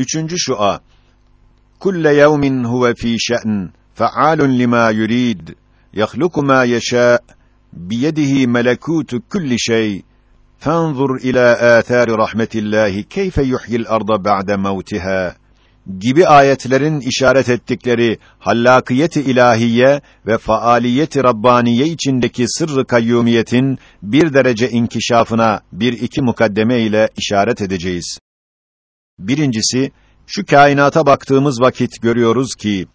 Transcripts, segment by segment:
Üçüncü şua. Kulle yevmin huve fî şe'n, fe'alun limâ yurid, yahluku mâ yeşâ, biyedihi melekûtu kulli şey. Fenzur ila âthâri rahmetillahi keyfe yuhyil arda ba'de mevtihâ gibi ayetlerin işaret ettikleri hallakiyeti ilahiye ve faaliyeti rabbaniye içindeki sırrı kayyumiyetin bir derece inkişafına bir iki mukaddeme ile işaret edeceğiz. Birincisi, şu kainata baktığımız vakit görüyoruz ki,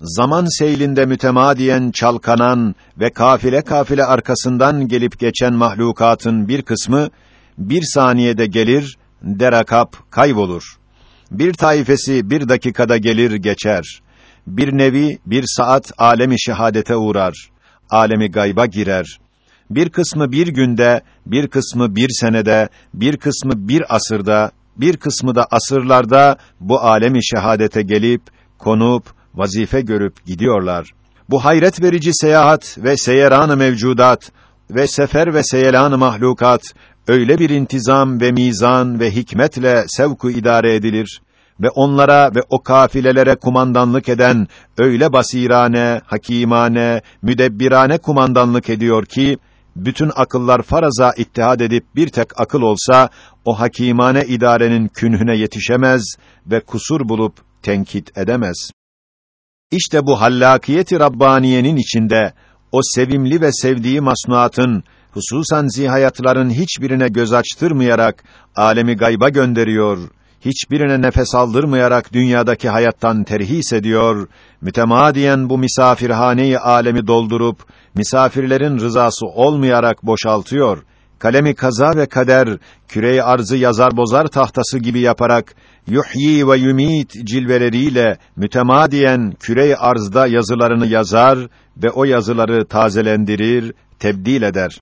zaman seylinde mütemadiyen çalkanan ve kafile kafile arkasından gelip geçen mahlukatın bir kısmı, bir saniyede gelir, derakap, kaybolur. Bir taifesi bir dakikada gelir geçer. Bir nevi bir saat alemi şehadete uğrar. Alemi gayba girer. Bir kısmı bir günde, bir kısmı bir senede, bir kısmı bir asırda, bir kısmı da asırlarda bu alemi şehadete gelip, konup, vazife görüp gidiyorlar. Bu hayret verici seyahat ve seyeran-ı mevcudat ve sefer ve seyelan-ı mahlukat öyle bir intizam ve mizan ve hikmetle sevku idare edilir ve onlara ve o kafilelere kumandanlık eden öyle basirane, hakimane, müdebbirane kumandanlık ediyor ki bütün akıllar faraza ittihad edip bir tek akıl olsa o hakimane idarenin künhüne yetişemez ve kusur bulup tenkit edemez. İşte bu hallakiyeti rabbaniyenin içinde o sevimli ve sevdiği masnuatın hususan zihayatların hiçbirine göz açtırmayarak alemi gayba gönderiyor, hiçbirine nefes aldırmayarak dünyadaki hayattan terhis ediyor, mütemadiyen bu misafirhaneyi alemi doldurup misafirlerin rızası olmayarak boşaltıyor. Kalemi kaza ve kader küreyi arzı yazar bozar tahtası gibi yaparak yuhyi ve yumit cilveleriyle mütemadiyen küreyi arzda yazılarını yazar ve o yazıları tazelendirir, tebdil eder.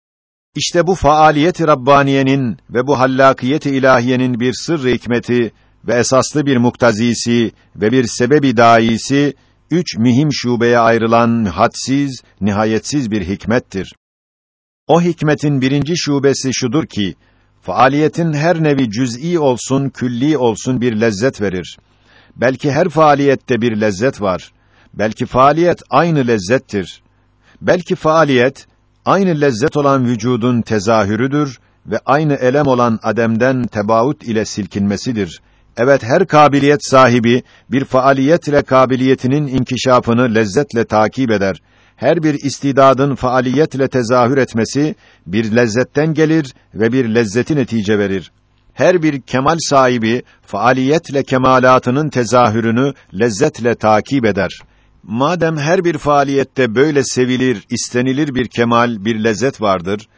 İşte bu faaliyet-i Rabbaniyenin ve bu hallakiyet-i ilahiyenin bir sırrı hikmeti ve esaslı bir muktazisi ve bir sebebi daisi üç mühim şubeye ayrılan hadsiz, nihayetsiz bir hikmettir. O hikmetin birinci şubesi şudur ki, faaliyetin her nevi cüz'i olsun, külli olsun bir lezzet verir. Belki her faaliyette bir lezzet var. Belki faaliyet aynı lezzettir. Belki faaliyet aynı lezzet olan vücudun tezahürüdür ve aynı elem olan ademden tebaut ile silkinmesidir. Evet her kabiliyet sahibi bir faaliyet ile kabiliyetinin inkişafını lezzetle takip eder. Her bir istidadın faaliyetle tezahür etmesi bir lezzetten gelir ve bir lezzeti netice verir. Her bir kemal sahibi faaliyetle kemalatının tezahürünü lezzetle takip eder. Madem her bir faaliyette böyle sevilir, istenilir bir kemal, bir lezzet vardır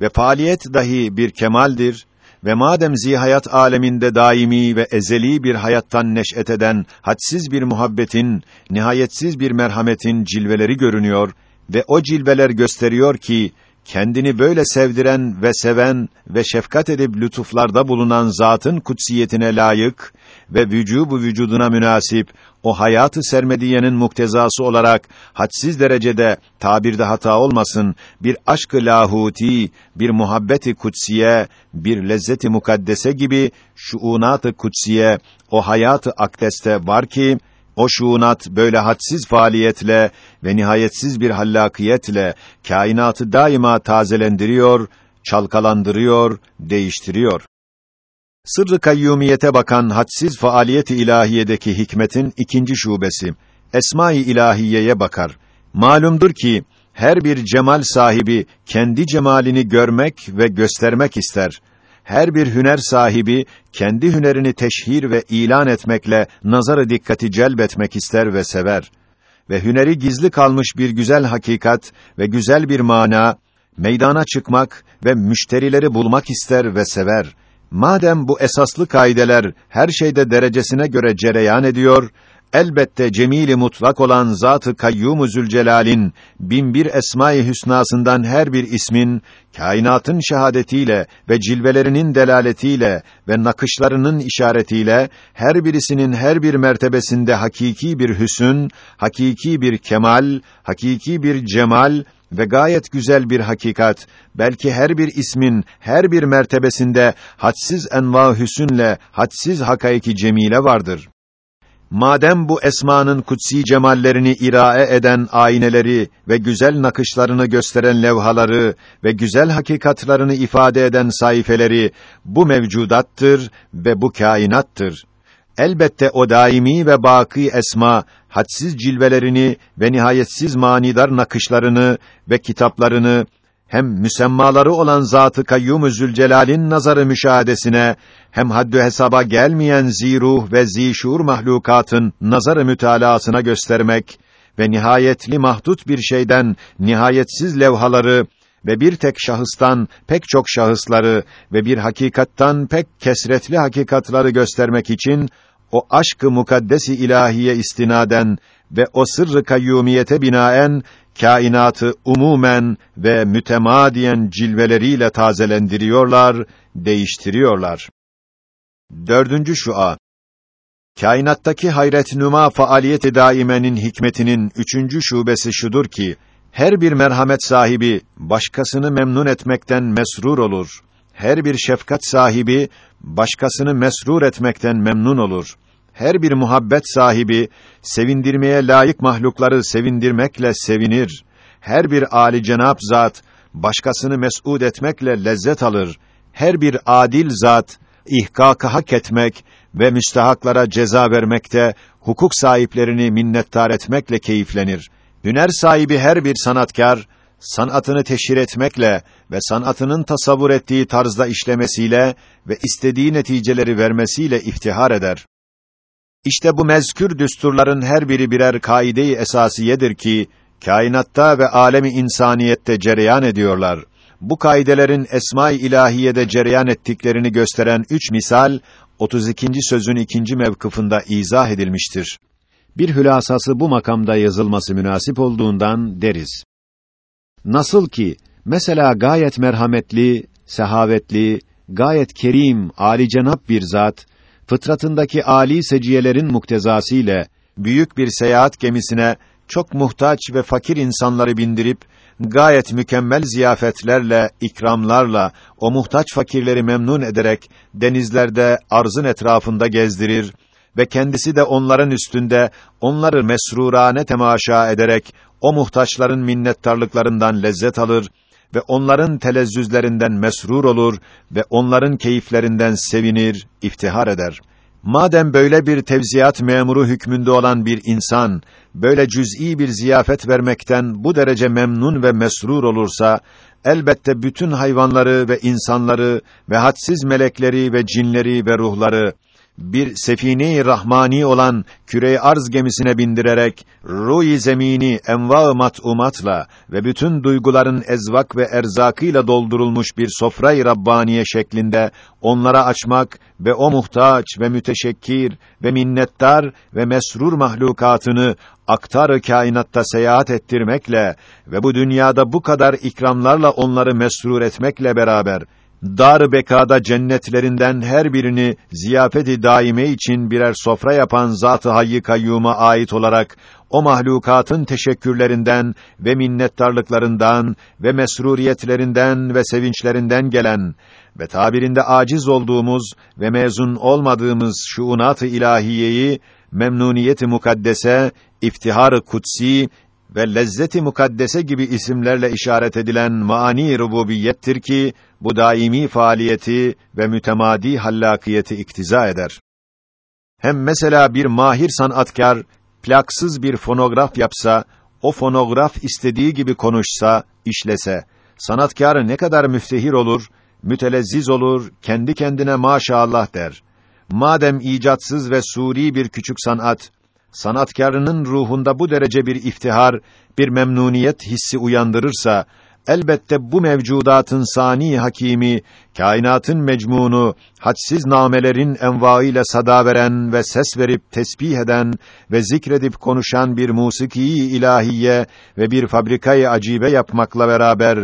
ve faaliyet dahi bir kemaldir ve madem zihayat aleminde daimi ve ezeli bir hayattan neş'et eden hadsiz bir muhabbetin, nihayetsiz bir merhametin cilveleri görünüyor ve o cilveler gösteriyor ki kendini böyle sevdiren ve seven ve şefkat edip lütuflarda bulunan zatın kutsiyetine layık ve vücubu vücuduna münasip o hayatı sermediyenin muktezası olarak hadsiz derecede tabirde hata olmasın bir aşkı lahuti, bir muhabbeti kutsiye, bir lezzeti mukaddese gibi şuunat-ı kutsiye o hayatı akdeste var ki o şuunat böyle hadsiz faaliyetle ve nihayetsiz bir hallakiyetle kainatı daima tazelendiriyor, çalkalandırıyor, değiştiriyor. Sırrı kayyumiyete bakan hadsiz faaliyet-i ilahiyedeki hikmetin ikinci şubesi Esma-i ilahiyeye bakar. Malumdur ki her bir cemal sahibi kendi cemalini görmek ve göstermek ister. Her bir hüner sahibi kendi hünerini teşhir ve ilan etmekle nazarı dikkati celbetmek ister ve sever. Ve hüneri gizli kalmış bir güzel hakikat ve güzel bir mana meydana çıkmak ve müşterileri bulmak ister ve sever Madem bu esaslı kaideler her şeyde derecesine göre cereyan ediyor, elbette cemili mutlak olan Zat-ı Kayyum-u Zülcelal'in binbir esma-i hüsnasından her bir ismin kainatın şehadetiyle ve cilvelerinin delaletiyle ve nakışlarının işaretiyle her birisinin her bir mertebesinde hakiki bir hüsün, hakiki bir kemal, hakiki bir cemal ve gayet güzel bir hakikat, belki her bir ismin her bir mertebesinde hadsiz enva hüsünle hadsiz hakaiki cemile vardır. Madem bu esmanın kutsi cemallerini irae eden ayneleri ve güzel nakışlarını gösteren levhaları ve güzel hakikatlarını ifade eden sayfeleri bu mevcudattır ve bu kainattır. Elbette o daimi ve baki esma hadsiz cilvelerini ve nihayetsiz manidar nakışlarını ve kitaplarını hem müsemmaları olan Zat-ı Kayyum-u Zülcelal'in nazarı müşahadesine hem haddü hesaba gelmeyen ziruh ve zişur mahlukatın nazarı mütalaasına göstermek ve nihayetli mahdut bir şeyden nihayetsiz levhaları ve bir tek şahıstan pek çok şahısları ve bir hakikattan pek kesretli hakikatları göstermek için o aşkı mukaddes ilahiye istinaden ve o sırrı kayyumiyete binaen kainatı umumen ve mütemadiyen cilveleriyle tazelendiriyorlar, değiştiriyorlar. Dördüncü şua Kainattaki hayret numa faaliyeti daimenin hikmetinin üçüncü şubesi şudur ki, her bir merhamet sahibi başkasını memnun etmekten mesrur olur. Her bir şefkat sahibi başkasını mesrur etmekten memnun olur. Her bir muhabbet sahibi sevindirmeye layık mahlukları sevindirmekle sevinir. Her bir âli cenap zat başkasını mes'ud etmekle lezzet alır. Her bir adil zat ihkakı hak etmek ve müstahaklara ceza vermekte hukuk sahiplerini minnettar etmekle keyiflenir. Hüner sahibi her bir sanatkar sanatını teşhir etmekle ve sanatının tasavvur ettiği tarzda işlemesiyle ve istediği neticeleri vermesiyle iftihar eder. İşte bu mezkür düsturların her biri birer kaide-i esasiyedir ki kainatta ve alemi insaniyette cereyan ediyorlar. Bu kaidelerin esma-i ilahiyede cereyan ettiklerini gösteren üç misal 32. sözün ikinci mevkıfında izah edilmiştir. Bir hülasası bu makamda yazılması münasip olduğundan deriz. Nasıl ki mesela gayet merhametli, sehavetli, gayet kerim, ali cenap bir zat fıtratındaki âli seciyelerin muktezası ile büyük bir seyahat gemisine çok muhtaç ve fakir insanları bindirip gayet mükemmel ziyafetlerle, ikramlarla o muhtaç fakirleri memnun ederek denizlerde arzın etrafında gezdirir ve kendisi de onların üstünde onları mesrurane temaşa ederek o muhtaçların minnettarlıklarından lezzet alır ve onların telezzüzlerinden mesrur olur ve onların keyiflerinden sevinir, iftihar eder. Madem böyle bir tevziyat memuru hükmünde olan bir insan böyle cüz'i bir ziyafet vermekten bu derece memnun ve mesrur olursa elbette bütün hayvanları ve insanları ve hadsiz melekleri ve cinleri ve ruhları bir sefine-i rahmani olan küre arz gemisine bindirerek ruh zemini enva mat'umatla ve bütün duyguların ezvak ve erzakıyla doldurulmuş bir sofra-i rabbaniye şeklinde onlara açmak ve o muhtaç ve müteşekkir ve minnettar ve mesrur mahlukatını aktar kainatta seyahat ettirmekle ve bu dünyada bu kadar ikramlarla onları mesrur etmekle beraber dar bekada cennetlerinden her birini ziyafeti daime için birer sofra yapan Zat-ı Hayy Kayyum'a ait olarak o mahlukatın teşekkürlerinden ve minnettarlıklarından ve mesruriyetlerinden ve sevinçlerinden gelen ve tabirinde aciz olduğumuz ve mezun olmadığımız şuunat-ı ilahiyeyi memnuniyet-i mukaddese, iftihar-ı kutsi ve lezzeti mukaddese gibi isimlerle işaret edilen maani rububiyettir ki bu daimi faaliyeti ve mütemadi hallakiyeti iktiza eder. Hem mesela bir mahir sanatkar plaksız bir fonograf yapsa, o fonograf istediği gibi konuşsa, işlese, sanatkar ne kadar müftehir olur, mütelezziz olur, kendi kendine maşallah der. Madem icatsız ve suri bir küçük sanat, sanatkarının ruhunda bu derece bir iftihar, bir memnuniyet hissi uyandırırsa, elbette bu mevcudatın sani hakimi, kainatın mecmunu, hadsiz namelerin envaıyla sada veren ve ses verip tesbih eden ve zikredip konuşan bir musiki ilahiye ve bir fabrikayı acibe yapmakla beraber,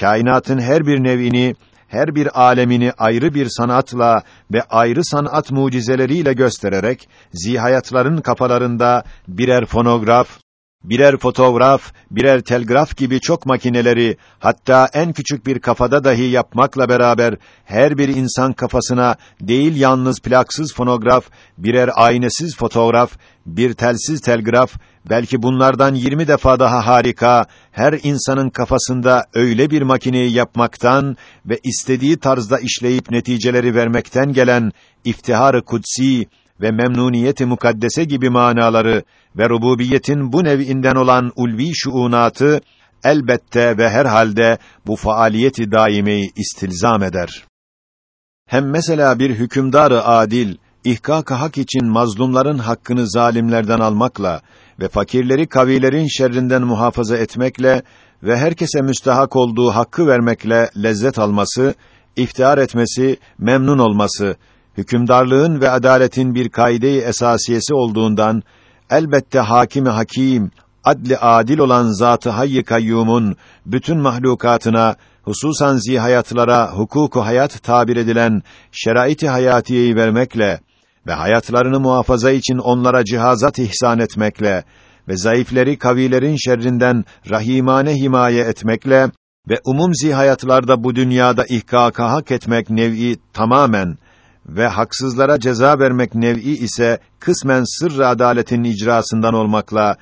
kainatın her bir nevini, her bir alemini ayrı bir sanatla ve ayrı sanat mucizeleriyle göstererek zihayatların kafalarında birer fonograf birer fotoğraf, birer telgraf gibi çok makineleri, hatta en küçük bir kafada dahi yapmakla beraber, her bir insan kafasına değil yalnız plaksız fonograf, birer aynesiz fotoğraf, bir telsiz telgraf, belki bunlardan yirmi defa daha harika, her insanın kafasında öyle bir makineyi yapmaktan ve istediği tarzda işleyip neticeleri vermekten gelen iftihar-ı kutsi, ve memnuniyeti mukaddese gibi manaları ve rububiyetin bu nevinden olan ulvi şuunatı elbette ve herhalde bu faaliyeti daimeyi istilzam eder. Hem mesela bir hükümdarı adil ihkak hak için mazlumların hakkını zalimlerden almakla ve fakirleri kavilerin şerrinden muhafaza etmekle ve herkese müstahak olduğu hakkı vermekle lezzet alması, iftihar etmesi, memnun olması hükümdarlığın ve adaletin bir kaide-i esasiyesi olduğundan elbette hakimi hakim, adli adil olan Zat-ı Hayy Kayyum'un bütün mahlukatına hususan zihayatlara hukuku hayat tabir edilen şerait-i hayatiyeyi vermekle ve hayatlarını muhafaza için onlara cihazat ihsan etmekle ve zayıfleri kavilerin şerrinden rahimane himaye etmekle ve umum zihayatlarda bu dünyada ihkaka hak etmek nev'i tamamen ve haksızlara ceza vermek nev'i ise kısmen sırrı adaletin icrasından olmakla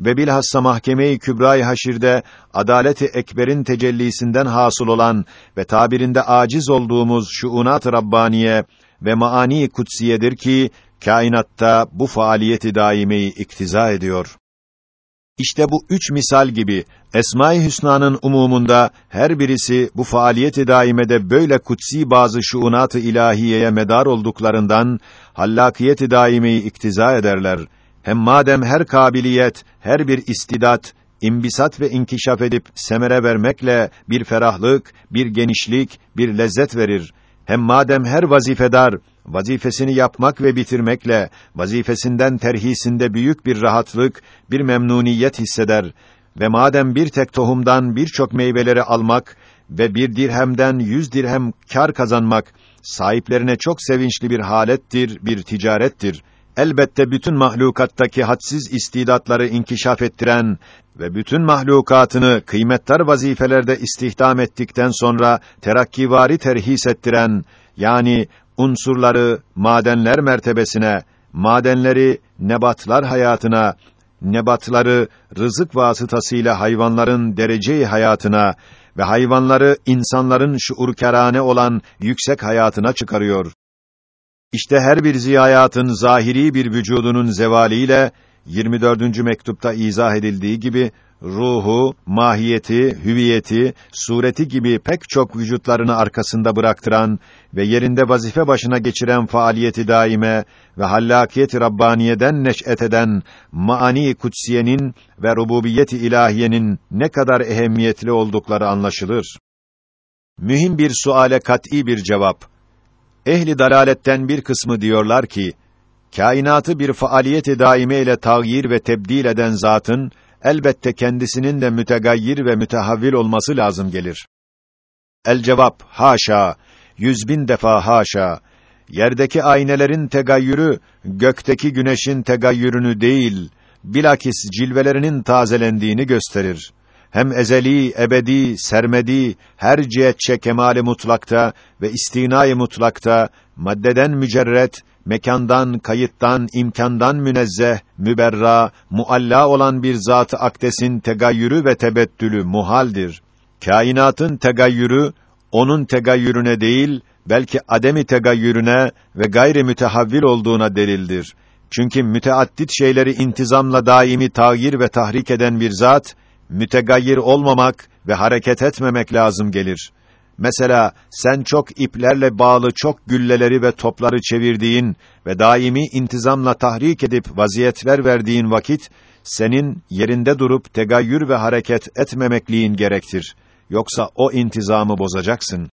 ve bilhassa mahkeme-i kübra-i haşirde adaleti ekberin tecellisinden hasıl olan ve tabirinde aciz olduğumuz şuunat rabbaniye ve maani kutsiyedir ki kainatta bu faaliyeti daimeyi iktiza ediyor. İşte bu üç misal gibi Esma-i Hüsna'nın umumunda her birisi bu faaliyeti daimede böyle kutsi bazı şuunat-ı ilahiyeye medar olduklarından hallakiyeti daimeyi iktiza ederler. Hem madem her kabiliyet, her bir istidat imbisat ve inkişaf edip semere vermekle bir ferahlık, bir genişlik, bir lezzet verir. Hem madem her vazifedar vazifesini yapmak ve bitirmekle vazifesinden terhisinde büyük bir rahatlık, bir memnuniyet hisseder ve madem bir tek tohumdan birçok meyveleri almak ve bir dirhemden yüz dirhem kar kazanmak sahiplerine çok sevinçli bir halettir, bir ticarettir. Elbette bütün mahlukattaki hadsiz istidatları inkişaf ettiren ve bütün mahlukatını kıymetli vazifelerde istihdam ettikten sonra terakkivari terhis ettiren yani unsurları madenler mertebesine, madenleri nebatlar hayatına, nebatları rızık vasıtasıyla hayvanların dereceyi hayatına ve hayvanları insanların şuurkerane olan yüksek hayatına çıkarıyor. İşte her bir ziyayatın zahiri bir vücudunun zevaliyle 24. mektupta izah edildiği gibi ruhu, mahiyeti, hüviyeti, sureti gibi pek çok vücutlarını arkasında bıraktıran ve yerinde vazife başına geçiren faaliyeti daime ve hallakiyet Rabbaniye'den neş'et eden maani kutsiyenin ve rububiyeti ilahiyenin ne kadar ehemmiyetli oldukları anlaşılır. Mühim bir suale kat'î bir cevap. Ehli dalaletten bir kısmı diyorlar ki, kainatı bir faaliyeti daime ile tağyir ve tebdil eden zatın elbette kendisinin de mütegayyir ve mütehavvil olması lazım gelir. El cevap, haşa, yüz bin defa haşa, yerdeki aynelerin tegayyürü, gökteki güneşin tegayyürünü değil, bilakis cilvelerinin tazelendiğini gösterir. Hem ezeli, ebedi, sermedi, her cihetçe kemali mutlakta ve istinayı mutlakta, maddeden mücerret, mekandan, kayıttan, imkandan münezzeh, müberra, mualla olan bir zat-ı akdesin tegayyürü ve tebettülü muhaldir. Kainatın tegayyürü onun tegayyürüne değil, belki ademi tegayyürüne ve gayri mütehavvil olduğuna delildir. Çünkü müteaddit şeyleri intizamla daimi tağyir ve tahrik eden bir zat, mütegayyir olmamak ve hareket etmemek lazım gelir. Mesela sen çok iplerle bağlı çok gülleleri ve topları çevirdiğin ve daimi intizamla tahrik edip vaziyetler verdiğin vakit senin yerinde durup tegayyür ve hareket etmemekliğin gerektir. Yoksa o intizamı bozacaksın.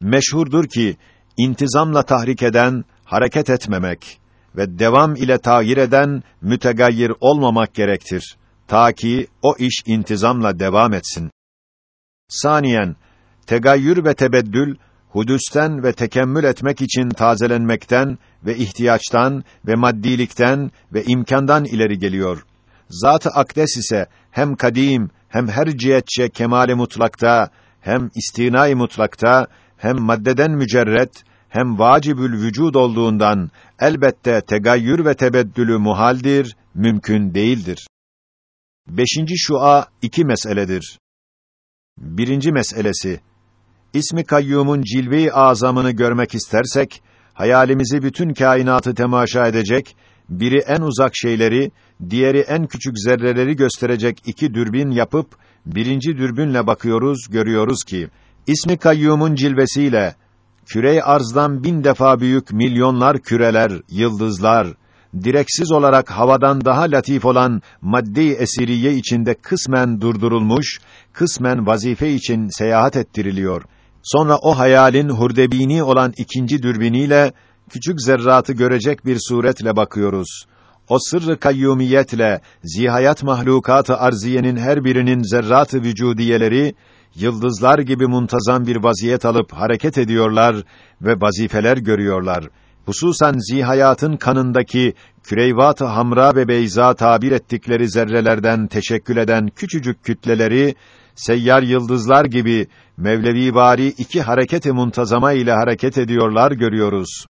Meşhurdur ki intizamla tahrik eden hareket etmemek ve devam ile tağyir eden mütegayyir olmamak gerektir. Ta ki o iş intizamla devam etsin. Saniyen tegayyür ve tebeddül hudüsten ve tekemmül etmek için tazelenmekten ve ihtiyaçtan ve maddilikten ve imkandan ileri geliyor. Zat-ı akdes ise hem kadim hem her cihetçe kemale mutlakta hem istinai mutlakta hem maddeden mücerret hem vacibül vücud olduğundan elbette tegayyür ve tebeddülü muhaldir, mümkün değildir. Beşinci şua iki meseledir. Birinci meselesi, İsmi Kayyum'un cilve-i azamını görmek istersek, hayalimizi bütün kainatı temaşa edecek, biri en uzak şeyleri, diğeri en küçük zerreleri gösterecek iki dürbün yapıp, birinci dürbünle bakıyoruz, görüyoruz ki, İsmi Kayyum'un cilvesiyle, kürey arzdan bin defa büyük milyonlar küreler, yıldızlar, direksiz olarak havadan daha latif olan madde-i esiriye içinde kısmen durdurulmuş, kısmen vazife için seyahat ettiriliyor. Sonra o hayalin hurdebini olan ikinci dürbiniyle küçük zerratı görecek bir suretle bakıyoruz. O sırrı kayyumiyetle zihayat mahlukatı arziyenin her birinin zerratı vücudiyeleri yıldızlar gibi muntazam bir vaziyet alıp hareket ediyorlar ve vazifeler görüyorlar. Hususan zihayatın kanındaki küreyvat-ı hamra ve beyza tabir ettikleri zerrelerden teşekkül eden küçücük kütleleri seyyar yıldızlar gibi Mevlevi vari iki hareketi muntazama ile hareket ediyorlar görüyoruz.